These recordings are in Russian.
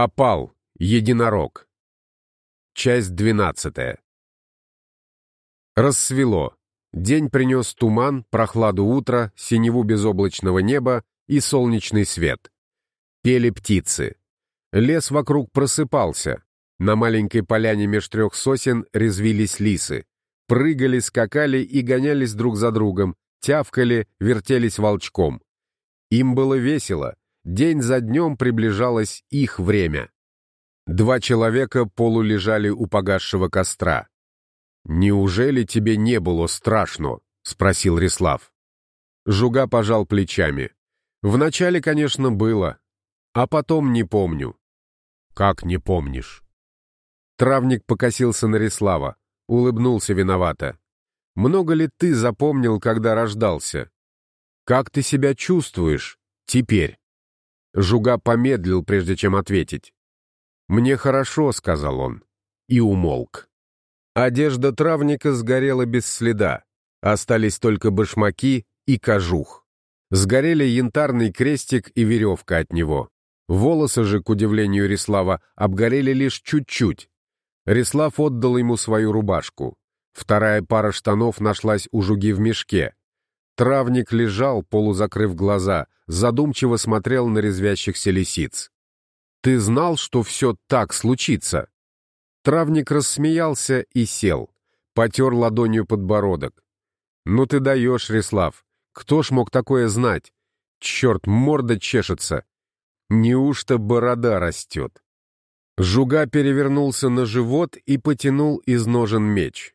Опал. Единорог. Часть двенадцатая. Рассвело. День принес туман, прохладу утра, синеву безоблачного неба и солнечный свет. Пели птицы. Лес вокруг просыпался. На маленькой поляне меж трех сосен резвились лисы. Прыгали, скакали и гонялись друг за другом, тявкали, вертелись волчком. Им было весело. День за днем приближалось их время. Два человека полулежали у погасшего костра. «Неужели тебе не было страшно?» — спросил Рислав. Жуга пожал плечами. «Вначале, конечно, было, а потом не помню». «Как не помнишь?» Травник покосился на Рислава, улыбнулся виновато. «Много ли ты запомнил, когда рождался? Как ты себя чувствуешь теперь?» Жуга помедлил, прежде чем ответить. «Мне хорошо», — сказал он, и умолк. Одежда травника сгорела без следа. Остались только башмаки и кожух. Сгорели янтарный крестик и веревка от него. Волосы же, к удивлению Рислава, обгорели лишь чуть-чуть. Рислав отдал ему свою рубашку. Вторая пара штанов нашлась у жуги в мешке. Травник лежал, полузакрыв глаза, задумчиво смотрел на резвящихся лисиц. «Ты знал, что все так случится?» Травник рассмеялся и сел, потер ладонью подбородок. «Ну ты даешь, Рислав, кто ж мог такое знать? Черт, морда чешется. Неужто борода растет?» Жуга перевернулся на живот и потянул из ножен меч.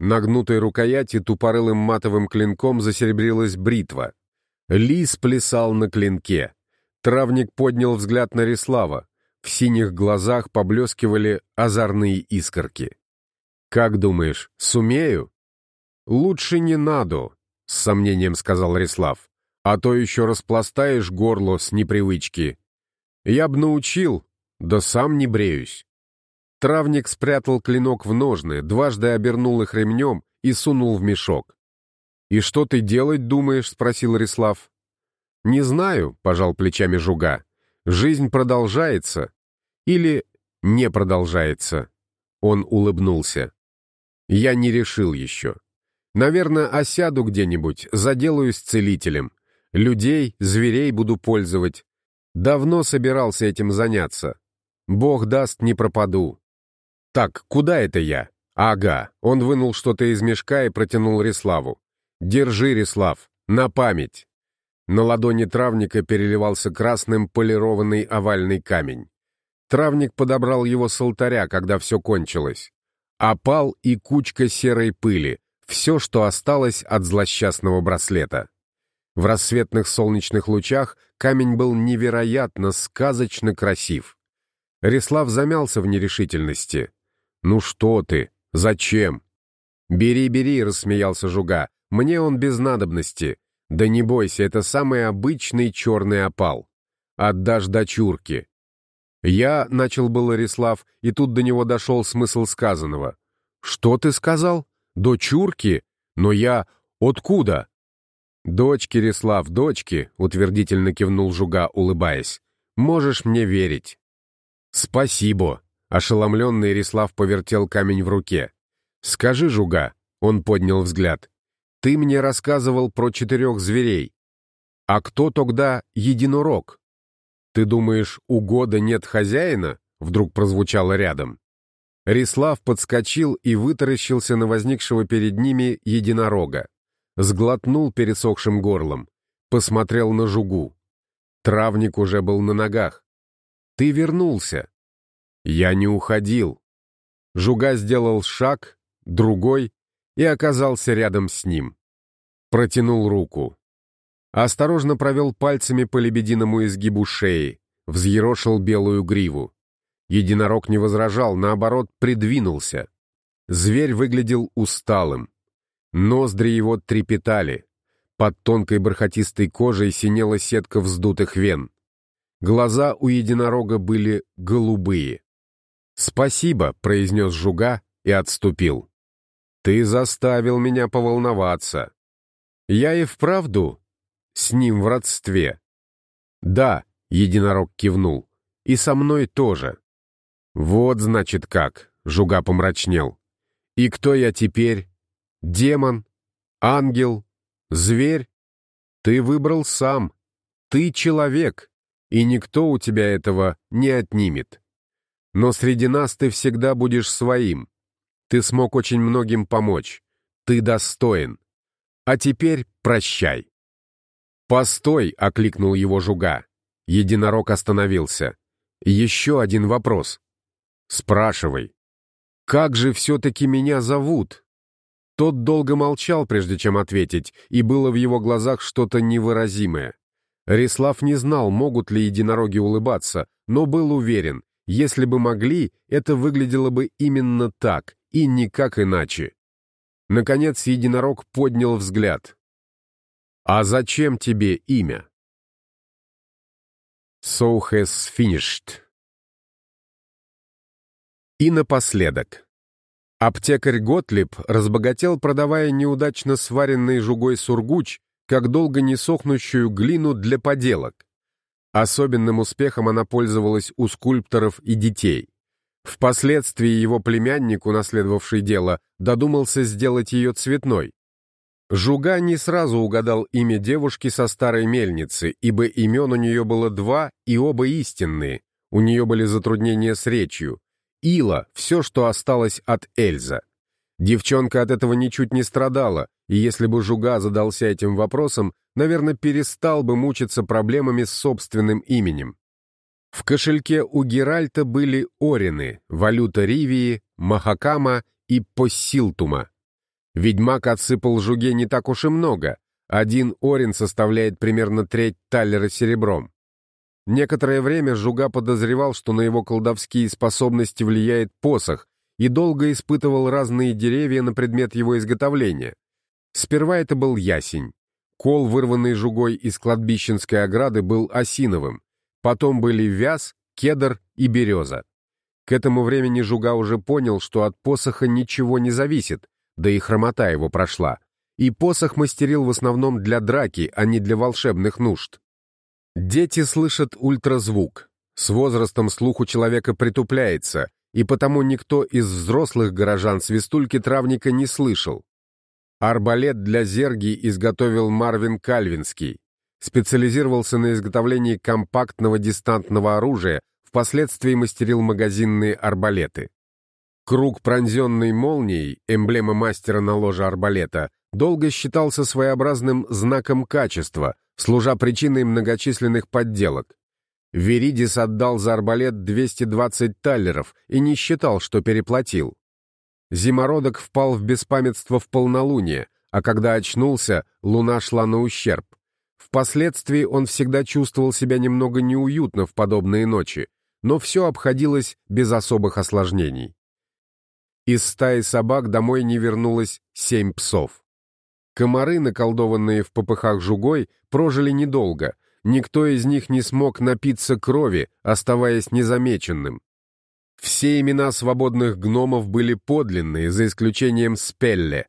На гнутой рукояти тупорылым матовым клинком засеребрилась бритва. Лис плясал на клинке. Травник поднял взгляд на Рислава. В синих глазах поблескивали озорные искорки. «Как думаешь, сумею?» «Лучше не надо», — с сомнением сказал Рислав. «А то еще распластаешь горло с непривычки. Я б научил, да сам не бреюсь». Травник спрятал клинок в ножны, дважды обернул их ремнем и сунул в мешок. «И что ты делать думаешь?» — спросил Рислав. «Не знаю», — пожал плечами Жуга. «Жизнь продолжается. Или не продолжается». Он улыбнулся. «Я не решил еще. Наверное, осяду где-нибудь, заделаюсь целителем. Людей, зверей буду пользовать. Давно собирался этим заняться. Бог даст, не пропаду. Так, куда это я? Ага, он вынул что-то из мешка и протянул Риславу. Держи, Рислав, на память. На ладони травника переливался красным полированный овальный камень. Травник подобрал его с алтаря, когда все кончилось. Опал и кучка серой пыли, все, что осталось от злосчастного браслета. В рассветных солнечных лучах камень был невероятно, сказочно красив. Рислав замялся в нерешительности. «Ну что ты? Зачем?» «Бери, бери», — рассмеялся Жуга. «Мне он без надобности. Да не бойся, это самый обычный черный опал. Отдашь дочурке». Я, — начал был Арислав, и тут до него дошел смысл сказанного. «Что ты сказал? Дочурки? Но я... Откуда?» «Дочки, Рислав, дочки», — утвердительно кивнул Жуга, улыбаясь. «Можешь мне верить». «Спасибо», — ошеломленный Рислав повертел камень в руке. «Скажи, Жуга», — он поднял взгляд, — «ты мне рассказывал про четырех зверей. А кто тогда единорог?» «Ты думаешь, у года нет хозяина?» — вдруг прозвучало рядом. Рислав подскочил и вытаращился на возникшего перед ними единорога. Сглотнул пересохшим горлом. Посмотрел на жугу. Травник уже был на ногах. «Ты вернулся!» «Я не уходил!» Жуга сделал шаг, другой, и оказался рядом с ним. Протянул руку. Осторожно провел пальцами по лебединому изгибу шеи, взъерошил белую гриву. Единорог не возражал, наоборот, придвинулся. Зверь выглядел усталым. Ноздри его трепетали. Под тонкой бархатистой кожей синела сетка вздутых вен. Глаза у единорога были голубые. «Спасибо», — произнес Жуга и отступил. «Ты заставил меня поволноваться. Я и вправду с ним в родстве». «Да», — единорог кивнул, И со мной тоже. Вот, значит, как, Жуга помрачнел. И кто я теперь? Демон? Ангел? Зверь? Ты выбрал сам. Ты человек, и никто у тебя этого не отнимет. Но среди нас ты всегда будешь своим. Ты смог очень многим помочь. Ты достоин. А теперь прощай. «Постой!» — окликнул его жуга. Единорог остановился. «Еще один вопрос». «Спрашивай». «Как же все-таки меня зовут?» Тот долго молчал, прежде чем ответить, и было в его глазах что-то невыразимое. Рислав не знал, могут ли единороги улыбаться, но был уверен, если бы могли, это выглядело бы именно так, и никак иначе. Наконец единорог поднял взгляд. «А зачем тебе имя?» «So has finished». И напоследок. Аптекарь Готлиб разбогател, продавая неудачно сваренный жугой сургуч, как долго не сохнущую глину для поделок. Особенным успехом она пользовалась у скульпторов и детей. Впоследствии его племянник, унаследовавший дело, додумался сделать ее цветной. Жуга не сразу угадал имя девушки со старой мельницы, ибо имен у нее было два и оба истинные. У нее были затруднения с речью. Ила — все, что осталось от Эльза. Девчонка от этого ничуть не страдала, и если бы Жуга задался этим вопросом, наверное, перестал бы мучиться проблемами с собственным именем. В кошельке у Геральта были орины, валюта Ривии, Махакама и Поссилтума. Ведьмак отсыпал жуге не так уж и много. Один орин составляет примерно треть таллера серебром. Некоторое время Жуга подозревал, что на его колдовские способности влияет посох, и долго испытывал разные деревья на предмет его изготовления. Сперва это был ясень. Кол, вырванный жугой из кладбищенской ограды, был осиновым. Потом были вяз, кедр и береза. К этому времени Жуга уже понял, что от посоха ничего не зависит, да и хромота его прошла. И посох мастерил в основном для драки, а не для волшебных нужд. Дети слышат ультразвук. С возрастом слух у человека притупляется, и потому никто из взрослых горожан свистульки травника не слышал. Арбалет для зерги изготовил Марвин Кальвинский специализировался на изготовлении компактного дистантного оружия, впоследствии мастерил магазинные арбалеты. Круг, пронзенный молнией, эмблема мастера на ложе арбалета, долго считался своеобразным знаком качества, служа причиной многочисленных подделок. Веридис отдал за арбалет 220 таллеров и не считал, что переплатил. Зимородок впал в беспамятство в полнолуние, а когда очнулся, луна шла на ущерб. Впоследствии он всегда чувствовал себя немного неуютно в подобные ночи, но все обходилось без особых осложнений. Из стаи собак домой не вернулось семь псов. Комары, наколдованные в попыхах жугой, прожили недолго, никто из них не смог напиться крови, оставаясь незамеченным. Все имена свободных гномов были подлинные, за исключением Спелле.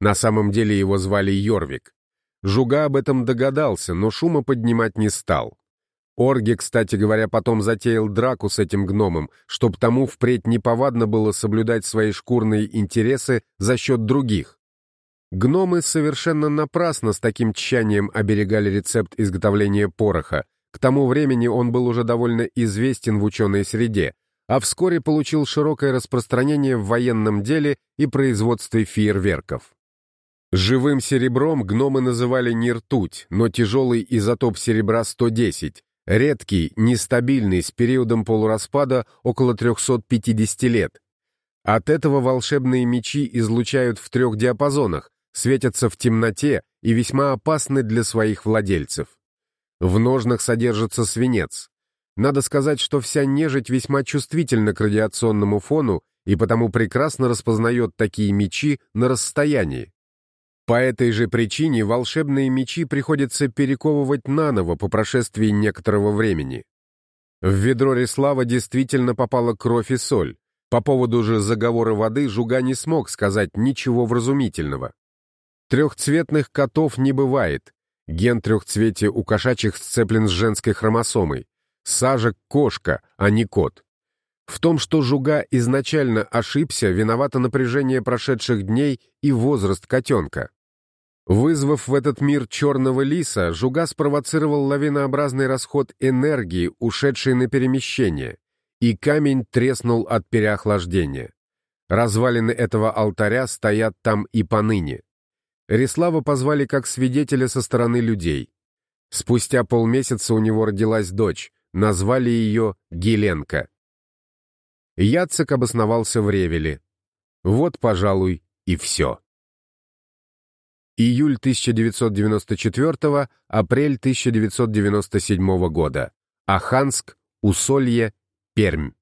На самом деле его звали Йорвик. Жуга об этом догадался, но шума поднимать не стал. Орги, кстати говоря, потом затеял драку с этим гномом, чтоб тому впредь неповадно было соблюдать свои шкурные интересы за счет других. Гномы совершенно напрасно с таким тщанием оберегали рецепт изготовления пороха. К тому времени он был уже довольно известен в ученой среде, а вскоре получил широкое распространение в военном деле и производстве фейерверков. Живым серебром гномы называли не ртуть, но тяжелый изотоп серебра 110, редкий, нестабильный, с периодом полураспада около 350 лет. От этого волшебные мечи излучают в трех диапазонах, светятся в темноте и весьма опасны для своих владельцев. В ножнах содержится свинец. Надо сказать, что вся нежить весьма чувствительна к радиационному фону и потому прекрасно распознает такие мечи на расстоянии. По этой же причине волшебные мечи приходится перековывать наново по прошествии некоторого времени. В ведро Реслава действительно попала кровь и соль. По поводу же заговора воды Жуга не смог сказать ничего вразумительного. Трехцветных котов не бывает. Ген трехцветия у кошачьих сцеплен с женской хромосомой. Сажек — кошка, а не кот. В том, что Жуга изначально ошибся, виновато напряжение прошедших дней и возраст котенка. Вызвав в этот мир черного лиса, Жуга спровоцировал лавинообразный расход энергии, ушедшей на перемещение, и камень треснул от переохлаждения. Развалины этого алтаря стоят там и поныне. Рислава позвали как свидетеля со стороны людей. Спустя полмесяца у него родилась дочь, назвали ее Геленка. Яцек обосновался в Ревеле. Вот, пожалуй, и все. Июль 1994, апрель 1997 года. Аханск, Усолье, Пермь.